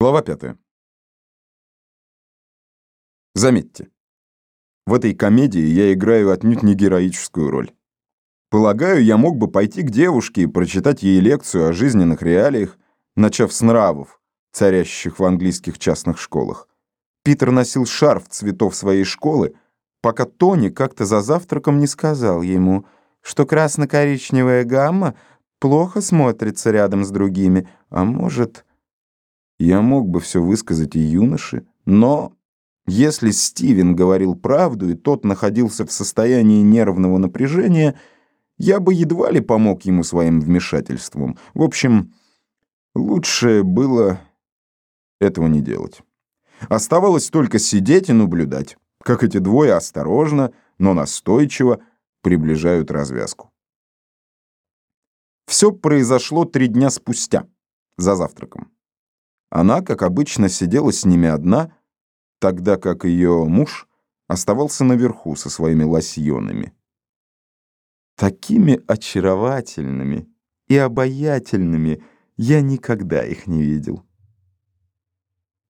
Глава 5. Заметьте, в этой комедии я играю отнюдь не героическую роль. Полагаю, я мог бы пойти к девушке и прочитать ей лекцию о жизненных реалиях, начав с нравов, царящих в английских частных школах. Питер носил шарф цветов своей школы, пока Тони как-то за завтраком не сказал ему, что красно-коричневая гамма плохо смотрится рядом с другими, а может... Я мог бы все высказать и юноше, но если Стивен говорил правду, и тот находился в состоянии нервного напряжения, я бы едва ли помог ему своим вмешательством. В общем, лучше было этого не делать. Оставалось только сидеть и наблюдать, как эти двое осторожно, но настойчиво приближают развязку. Все произошло три дня спустя, за завтраком. Она, как обычно, сидела с ними одна, тогда как ее муж оставался наверху со своими лосьонами. Такими очаровательными и обаятельными я никогда их не видел.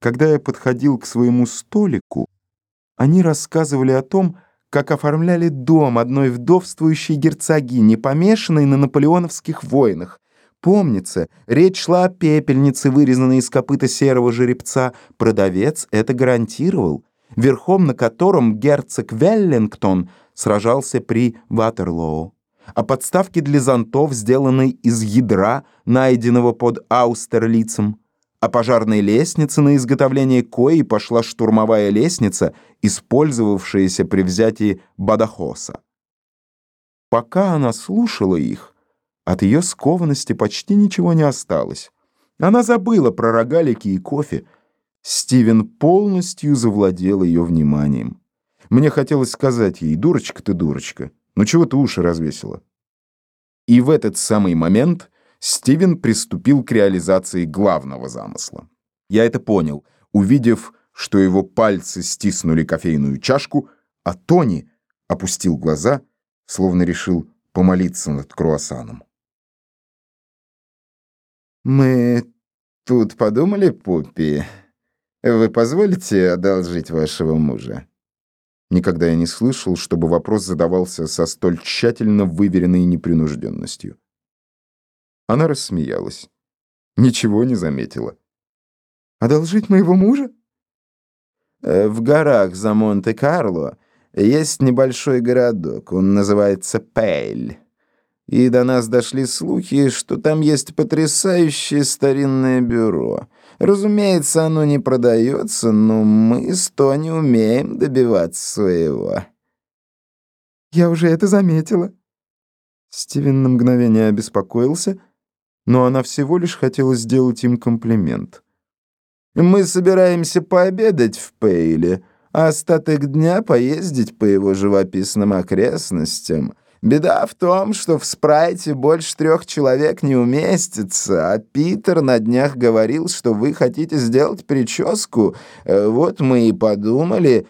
Когда я подходил к своему столику, они рассказывали о том, как оформляли дом одной вдовствующей герцогини, помешанной на наполеоновских войнах, Помнится, речь шла о пепельнице, вырезанной из копыта серого жеребца. Продавец это гарантировал, верхом на котором герцог Веллингтон сражался при Ватерлоу. О подставке для зонтов, сделанной из ядра, найденного под Аустерлицем. О пожарной лестнице, на изготовление кои пошла штурмовая лестница, использовавшаяся при взятии Бадахоса. Пока она слушала их, от ее скованности почти ничего не осталось. Она забыла про рогалики и кофе. Стивен полностью завладел ее вниманием. Мне хотелось сказать ей, дурочка ты, дурочка, ну чего ты уши развесила? И в этот самый момент Стивен приступил к реализации главного замысла. Я это понял, увидев, что его пальцы стиснули кофейную чашку, а Тони опустил глаза, словно решил помолиться над круассаном. «Мы тут подумали, Пуппи, вы позволите одолжить вашего мужа?» Никогда я не слышал, чтобы вопрос задавался со столь тщательно выверенной непринужденностью. Она рассмеялась. Ничего не заметила. «Одолжить моего мужа?» «Э, «В горах за Монте-Карло есть небольшой городок, он называется Пейль и до нас дошли слухи, что там есть потрясающее старинное бюро. Разумеется, оно не продается, но мы с Тони умеем добиваться своего». «Я уже это заметила». Стивен на мгновение обеспокоился, но она всего лишь хотела сделать им комплимент. «Мы собираемся пообедать в Пейле, а остаток дня поездить по его живописным окрестностям». Беда в том, что в спрайте больше трех человек не уместится, а Питер на днях говорил, что вы хотите сделать прическу. Э, вот мы и подумали,